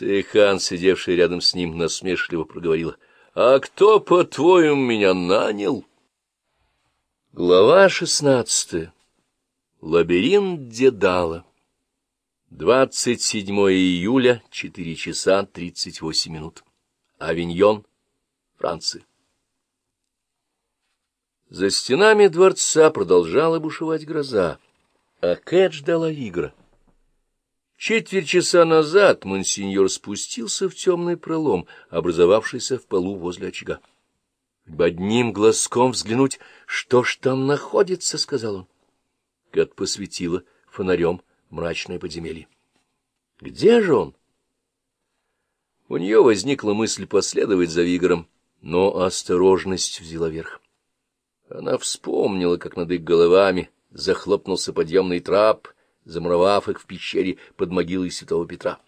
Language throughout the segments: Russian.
Сейхан, сидевший рядом с ним, насмешливо проговорила. — А кто, по-твоему, меня нанял? Глава шестнадцатая. Лабиринт Дедала. 27 июля, 4 часа 38 минут. Авиньон, Франция. За стенами дворца продолжала бушевать гроза, а Кэт ждала Игра. Четверть часа назад монсеньор спустился в темный пролом, образовавшийся в полу возле очага. — Одним глазком взглянуть, что ж там находится, — сказал он. Кэт посветила фонарем мрачное подземелье. Где же он? У нее возникла мысль последовать за Вигором, но осторожность взяла верх. Она вспомнила, как над их головами захлопнулся подъемный трап, замуровав их в пещере под могилой святого Петра.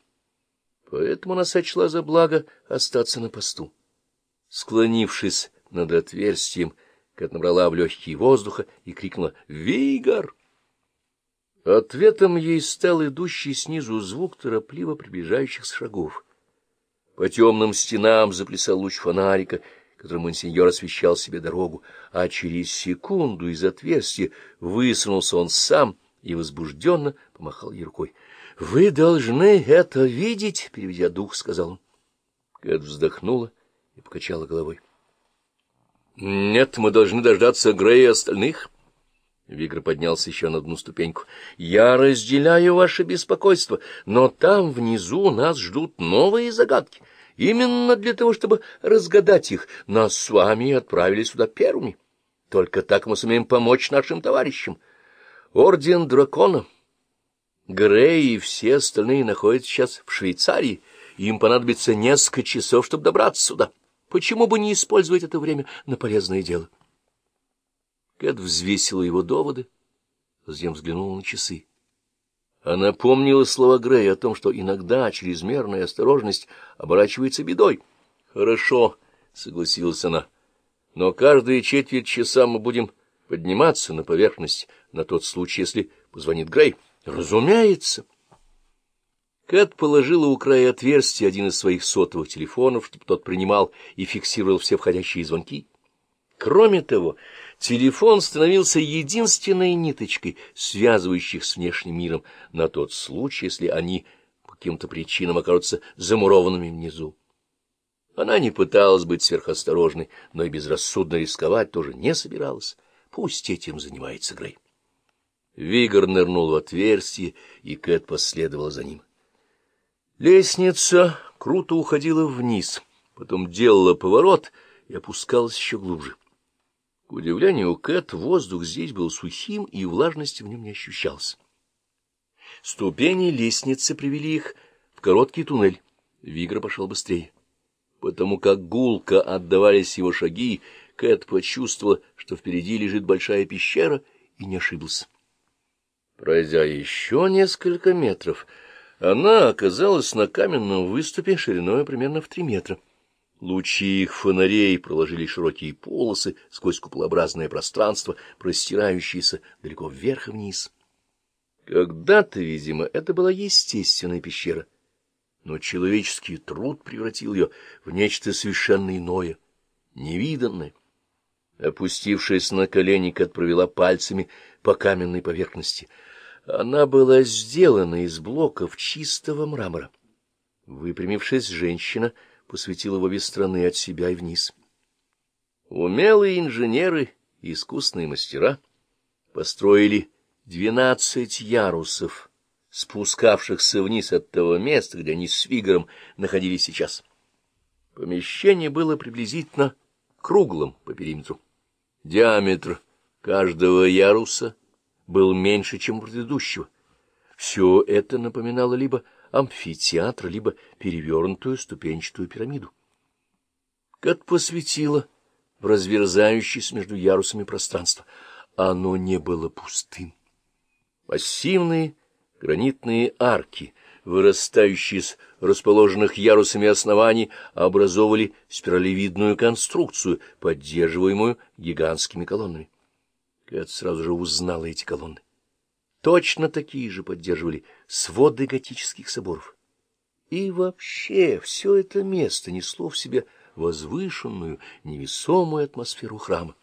Поэтому она сочла за благо остаться на посту. Склонившись над отверстием, Кэт набрала в легкие воздуха и крикнула «Вигор!». Ответом ей стал идущий снизу звук торопливо приближающихся шагов. По темным стенам заплясал луч фонарика, которым монсеньор освещал себе дорогу, а через секунду из отверстия высунулся он сам и возбужденно помахал ей рукой. — Вы должны это видеть, — переведя дух, сказал он. Кэт вздохнула и покачала головой. — Нет, мы должны дождаться Грея и остальных. — Вигр поднялся еще на одну ступеньку. — Я разделяю ваше беспокойство, но там внизу нас ждут новые загадки. Именно для того, чтобы разгадать их, нас с вами отправили сюда первыми. Только так мы сумеем помочь нашим товарищам. Орден Дракона, Грей и все остальные находятся сейчас в Швейцарии. Им понадобится несколько часов, чтобы добраться сюда. Почему бы не использовать это время на полезное дело? — Кэт взвесила его доводы, затем взглянула на часы. Она помнила слова Грея о том, что иногда чрезмерная осторожность оборачивается бедой. — Хорошо, — согласилась она, — но каждые четверть часа мы будем подниматься на поверхность на тот случай, если позвонит Грей. — Разумеется. Кэт положила у края отверстия один из своих сотовых телефонов, чтобы тот принимал и фиксировал все входящие звонки. Кроме того, телефон становился единственной ниточкой, связывающих с внешним миром, на тот случай, если они по каким-то причинам окажутся замурованными внизу. Она не пыталась быть сверхосторожной, но и безрассудно рисковать тоже не собиралась. Пусть этим занимается Грей. Вигор нырнул в отверстие, и Кэт последовала за ним. Лестница круто уходила вниз, потом делала поворот и опускалась еще глубже. К удивлению Кэт, воздух здесь был сухим, и влажности в нем не ощущалось. Ступени лестницы привели их в короткий туннель. Вигра пошел быстрее. Потому как гулко отдавались его шаги, Кэт почувствовала, что впереди лежит большая пещера, и не ошиблась. Пройдя еще несколько метров, она оказалась на каменном выступе шириной примерно в три метра. Лучи их фонарей проложили широкие полосы сквозь куполообразное пространство, простирающееся далеко вверх и вниз. Когда-то, видимо, это была естественная пещера, но человеческий труд превратил ее в нечто совершенно иное, невиданное. Опустившись на колени, Кат провела пальцами по каменной поверхности. Она была сделана из блоков чистого мрамора. Выпрямившись, женщина — посветил его без страны от себя и вниз. Умелые инженеры и искусные мастера построили двенадцать ярусов, спускавшихся вниз от того места, где они с Вигором находились сейчас. Помещение было приблизительно круглым по периметру. Диаметр каждого яруса был меньше, чем у предыдущего. Все это напоминало либо амфитеатр, либо перевернутую ступенчатую пирамиду. Как посветило в разверзающееся между ярусами пространство. Оно не было пустым. Массивные гранитные арки, вырастающие из расположенных ярусами оснований, образовывали спиралевидную конструкцию, поддерживаемую гигантскими колоннами. Кэт сразу же узнала эти колонны. Точно такие же поддерживали своды готических соборов. И вообще все это место несло в себе возвышенную, невесомую атмосферу храма.